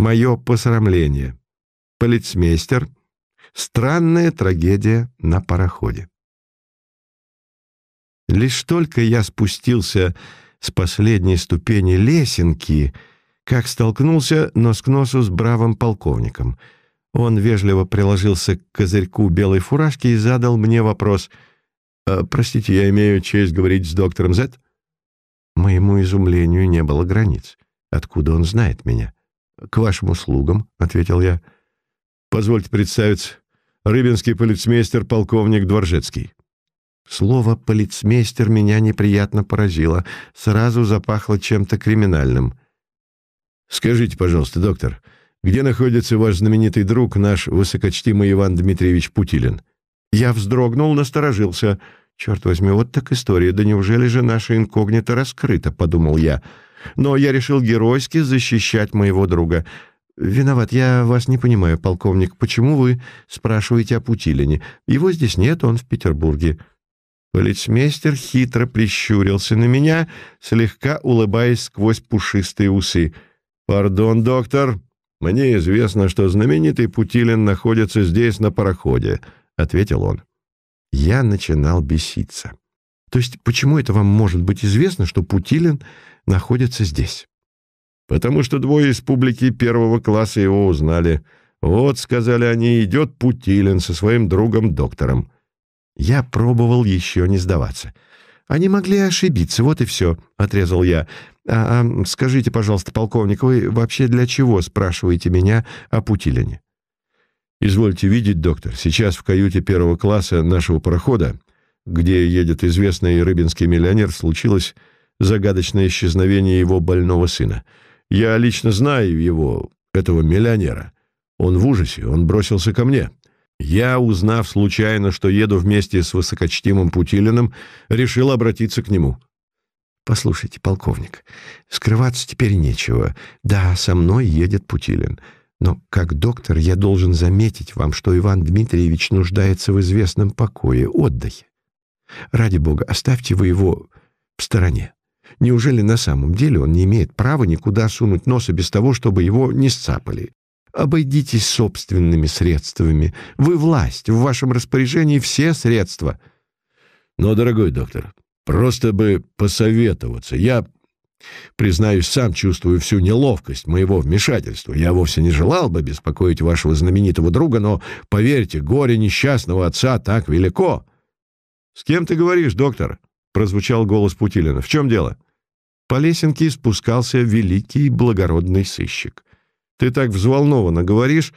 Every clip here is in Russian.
Мое посрамление. Полицмейстер. Странная трагедия на пароходе. Лишь только я спустился с последней ступени лесенки, как столкнулся нос к носу с бравым полковником. Он вежливо приложился к козырьку белой фуражки и задал мне вопрос. «Э, «Простите, я имею честь говорить с доктором Зет?» Моему изумлению не было границ. Откуда он знает меня? «К вашим услугам», — ответил я. «Позвольте представиться. Рыбинский полицмейстер, полковник Дворжецкий». Слово «полицмейстер» меня неприятно поразило. Сразу запахло чем-то криминальным. «Скажите, пожалуйста, доктор, где находится ваш знаменитый друг, наш высокочтимый Иван Дмитриевич Путилин?» Я вздрогнул, насторожился. «Черт возьми, вот так история. Да неужели же наша инкогнито раскрыта?» — подумал я. Но я решил геройски защищать моего друга. «Виноват, я вас не понимаю, полковник. Почему вы спрашиваете о Путилине? Его здесь нет, он в Петербурге». Полицмейстер хитро прищурился на меня, слегка улыбаясь сквозь пушистые усы. «Пардон, доктор, мне известно, что знаменитый Путилин находится здесь на пароходе», — ответил он. Я начинал беситься. То есть почему это вам может быть известно, что Путилин находится здесь? Потому что двое из публики первого класса его узнали. Вот, сказали они, идет Путилин со своим другом-доктором. Я пробовал еще не сдаваться. Они могли ошибиться, вот и все, — отрезал я. А, а скажите, пожалуйста, полковник, вы вообще для чего спрашиваете меня о Путилине? Извольте видеть, доктор, сейчас в каюте первого класса нашего парохода, где едет известный рыбинский миллионер, случилось загадочное исчезновение его больного сына. Я лично знаю его, этого миллионера. Он в ужасе, он бросился ко мне. Я, узнав случайно, что еду вместе с высокочтимым Путилиным, решил обратиться к нему. «Послушайте, полковник, скрываться теперь нечего. Да, со мной едет Путилин. Но как доктор я должен заметить вам, что Иван Дмитриевич нуждается в известном покое, отдыхе. Ради бога, оставьте вы его в стороне. Неужели на самом деле он не имеет права никуда сунуть носа без того, чтобы его не сцапали? Обойдитесь собственными средствами. Вы власть, в вашем распоряжении все средства. Но, дорогой доктор, просто бы посоветоваться. Я, признаюсь, сам чувствую всю неловкость моего вмешательства. Я вовсе не желал бы беспокоить вашего знаменитого друга, но, поверьте, горе несчастного отца так велико. — С кем ты говоришь, доктор? — прозвучал голос Путилина. — В чем дело? По лесенке спускался великий благородный сыщик. Ты так взволнованно говоришь.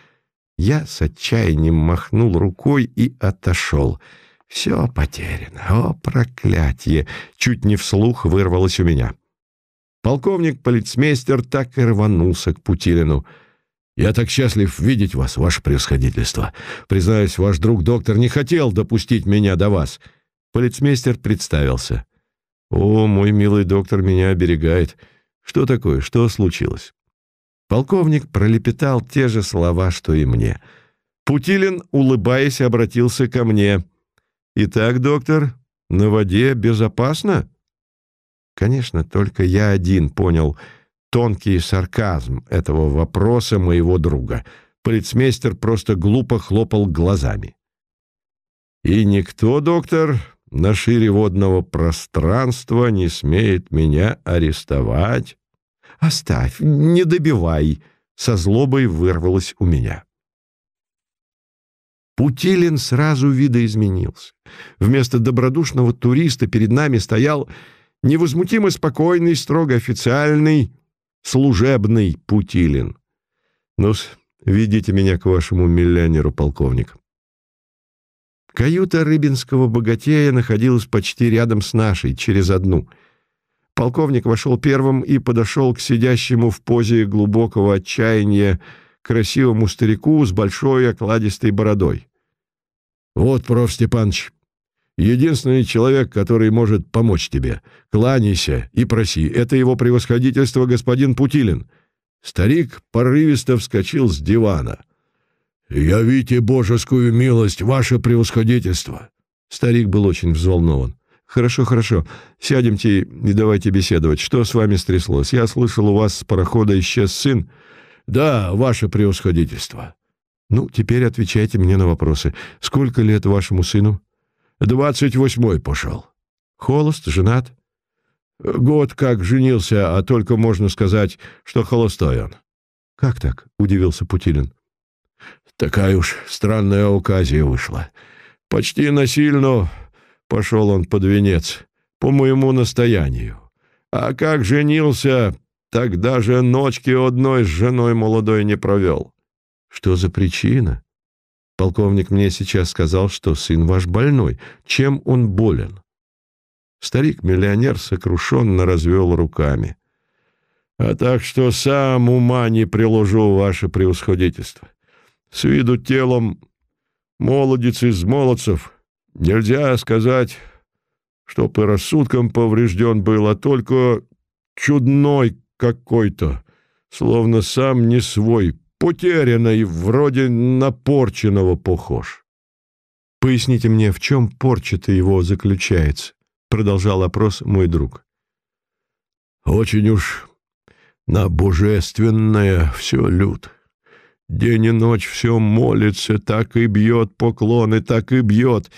Я с отчаянием махнул рукой и отошел. Все потеряно. О, проклятие! Чуть не вслух вырвалось у меня. Полковник-полицмейстер так и рванулся к Путилину. «Я так счастлив видеть вас, ваше превосходительство. Признаюсь, ваш друг-доктор не хотел допустить меня до вас». Полицмейстер представился. «О, мой милый доктор меня оберегает. Что такое? Что случилось?» Полковник пролепетал те же слова, что и мне. Путилин, улыбаясь, обратился ко мне. «Итак, доктор, на воде безопасно?» Конечно, только я один понял тонкий сарказм этого вопроса моего друга. Полицмейстер просто глупо хлопал глазами. «И никто, доктор, на шире водного пространства не смеет меня арестовать?» «Оставь, не добивай!» — со злобой вырвалось у меня. Путилин сразу видоизменился. Вместо добродушного туриста перед нами стоял невозмутимо спокойный, строго официальный, служебный Путилин. ну ведите меня к вашему миллионеру, полковник. Каюта рыбинского богатея находилась почти рядом с нашей, через одну — Полковник вошел первым и подошел к сидящему в позе глубокого отчаяния красивому старику с большой окладистой бородой. «Вот, проф. Степанович, единственный человек, который может помочь тебе. Кланяйся и проси. Это его превосходительство господин Путилин». Старик порывисто вскочил с дивана. «Явите божескую милость, ваше превосходительство!» Старик был очень взволнован. «Хорошо, хорошо. Сядемте и давайте беседовать. Что с вами стряслось? Я слышал, у вас с парохода исчез сын». Да, ваше превосходительство. Ну, теперь отвечайте мне на вопросы. Сколько лет вашему сыну? Двадцать восьмой пошел. Холост, женат? Год как женился, а только можно сказать, что холостой он. Как так? Удивился Путилин. Такая уж странная оказия вышла. Почти насильно пошел он под венец, по моему настоянию. А как женился, так даже ночки одной с женой молодой не провел. Что за причина? Полковник мне сейчас сказал, что сын ваш больной. Чем он болен? Старик-миллионер сокрушенно развел руками. А так что сам ума не приложу, ваше превосходительство. С виду телом молодец из молодцев. Нельзя сказать, чтоб и рассудком поврежден был, а только чудной какой-то, словно сам не свой, потерянный, вроде напорченного похож. Поясните мне, в чем порча-то его заключается? Продолжал опрос мой друг. Очень уж на божественное все люд. День и ночь все молится, так и бьет поклоны, так и бьет.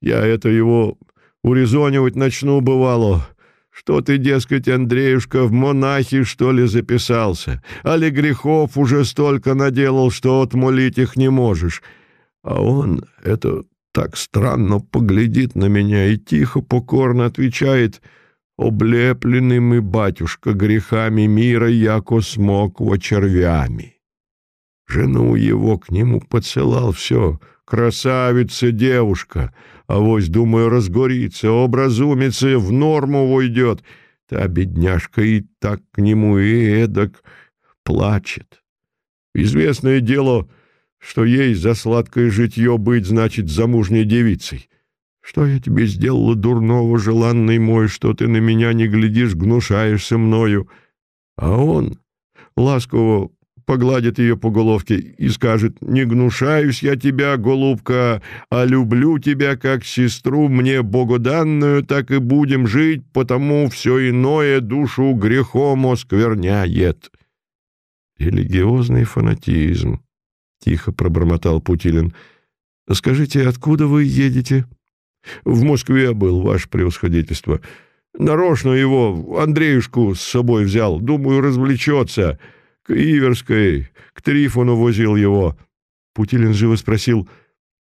Я это его урезонивать начну, бывало. Что ты, дескать, Андреюшка, в монахи, что ли, записался? Али грехов уже столько наделал, что отмолить их не можешь? А он это так странно поглядит на меня и тихо, покорно отвечает «Облепленный мы, батюшка, грехами мира, яко смог во червями». Жену его к нему поцелал все, красавица девушка — Авось, думаю, разгорится, образумится, в норму войдет. Та бедняжка и так к нему и эдак плачет. Известное дело, что ей за сладкое житье быть, значит, замужней девицей. Что я тебе сделала дурного, желанный мой, что ты на меня не глядишь, гнушаешься мною? А он ласково погладит ее по головке и скажет «Не гнушаюсь я тебя, голубка, а люблю тебя как сестру мне богоданную, так и будем жить, потому все иное душу грехом оскверняет». «Религиозный фанатизм», — тихо пробормотал Путилин. «Скажите, откуда вы едете?» «В Москве был, ваше превосходительство. Нарочно его, Андреюшку, с собой взял. Думаю, развлечется». К Иверской, к Трифону возил его. Путилин живо спросил,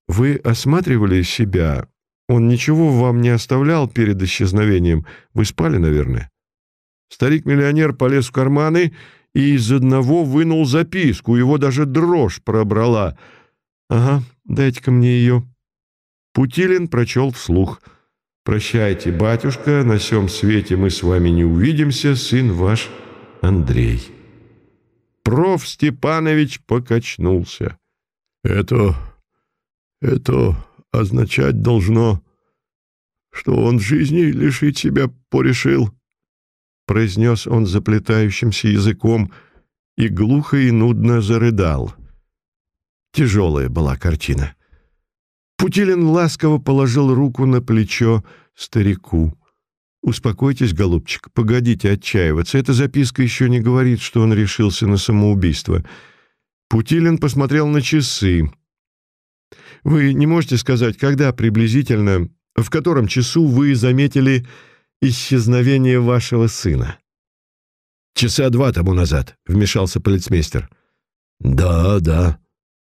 «Вы осматривали себя? Он ничего вам не оставлял перед исчезновением? Вы спали, наверное?» Старик-миллионер полез в карманы и из одного вынул записку. Его даже дрожь пробрала. «Ага, дайте-ка мне ее». Путилин прочел вслух. «Прощайте, батюшка, на сём свете мы с вами не увидимся, сын ваш Андрей». Проф. Степанович покачнулся. «Это... это означать должно, что он жизни лишить себя порешил», произнес он заплетающимся языком и глухо и нудно зарыдал. Тяжелая была картина. Путилин ласково положил руку на плечо старику. «Успокойтесь, голубчик, погодите отчаиваться. Эта записка еще не говорит, что он решился на самоубийство». Путилин посмотрел на часы. «Вы не можете сказать, когда приблизительно, в котором часу вы заметили исчезновение вашего сына?» «Часа два тому назад», — вмешался полицмейстер. «Да, да».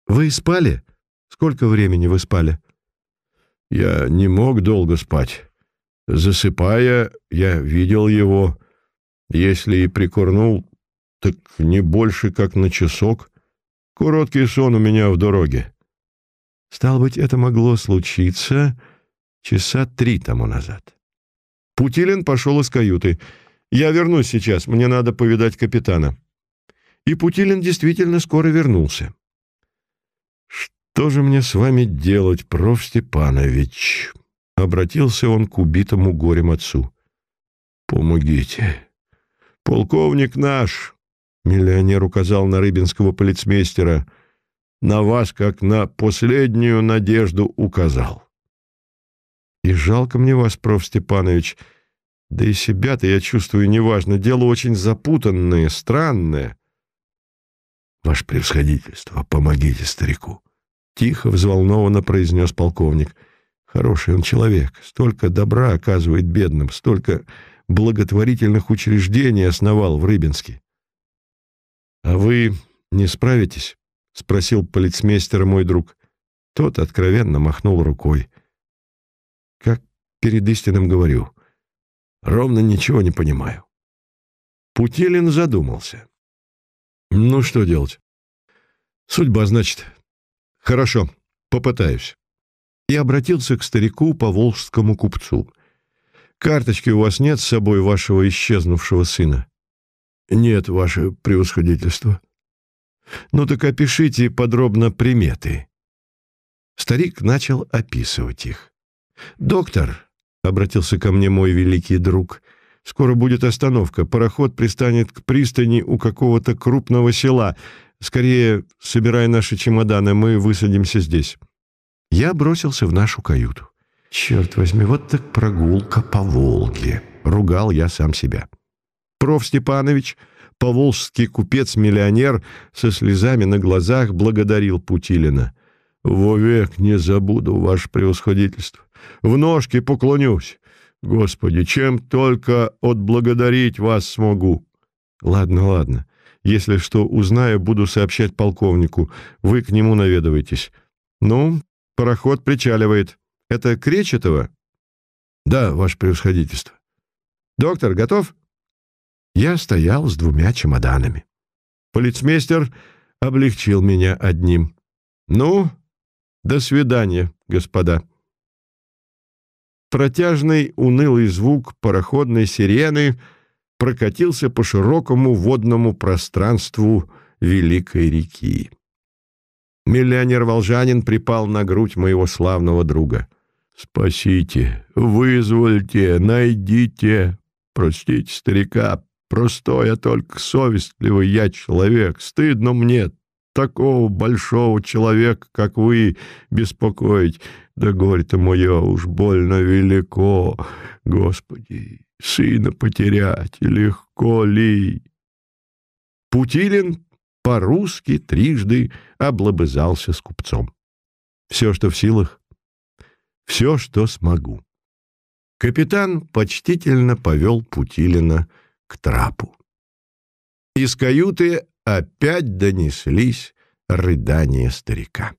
«Вы спали? Сколько времени вы спали?» «Я не мог долго спать». Засыпая, я видел его. Если и прикурнул, так не больше, как на часок. Короткий сон у меня в дороге. Стало быть, это могло случиться часа три тому назад. Путилин пошел из каюты. «Я вернусь сейчас, мне надо повидать капитана». И Путилин действительно скоро вернулся. «Что же мне с вами делать, проф. Степанович?» Обратился он к убитому горем отцу. «Помогите! Полковник наш!» Миллионер указал на рыбинского полицмейстера. «На вас, как на последнюю надежду, указал». «И жалко мне вас, проф. Степанович. Да и себя-то я чувствую неважно. Дело очень запутанное, странное». ваше превосходительство, помогите старику. Тихо, взволнованно произнес полковник. Хороший он человек, столько добра оказывает бедным, столько благотворительных учреждений основал в Рыбинске. «А вы не справитесь?» — спросил полицмейстер мой друг. Тот откровенно махнул рукой. «Как перед истинным говорю, ровно ничего не понимаю». Путилин задумался. «Ну, что делать?» «Судьба, значит. Хорошо, попытаюсь». И обратился к старику по волжскому купцу. «Карточки у вас нет с собой вашего исчезнувшего сына?» «Нет, ваше превосходительство». «Ну так опишите подробно приметы». Старик начал описывать их. «Доктор», — обратился ко мне мой великий друг, — «скоро будет остановка. Пароход пристанет к пристани у какого-то крупного села. Скорее, собирая наши чемоданы, мы высадимся здесь». Я бросился в нашу каюту. «Черт возьми, вот так прогулка по Волге!» — ругал я сам себя проф. Степанович, поволжский купец-миллионер, со слезами на глазах благодарил Путилина. «Вовек не забуду, ваше превосходительство. В ножки поклонюсь. Господи, чем только отблагодарить вас смогу». «Ладно, ладно. Если что узнаю, буду сообщать полковнику. Вы к нему наведывайтесь. Ну, пароход причаливает. Это Кречетово?» «Да, ваше превосходительство». «Доктор, готов?» Я стоял с двумя чемоданами. Полицмейстер облегчил меня одним. «Ну, до свидания, господа». Протяжный, унылый звук пароходной сирены прокатился по широкому водному пространству Великой реки. Миллионер-волжанин припал на грудь моего славного друга. «Спасите, вызвольте, найдите, простите старика, Простой, а только совестливый я человек. Стыдно мне такого большого человека, как вы, беспокоить. Да горе-то мое уж больно велико. Господи, сына потерять легко ли? Путилин по-русски трижды облобызался с купцом. Все, что в силах, все, что смогу. Капитан почтительно повел Путилина к трапу. Из каюты опять донеслись рыдания старика.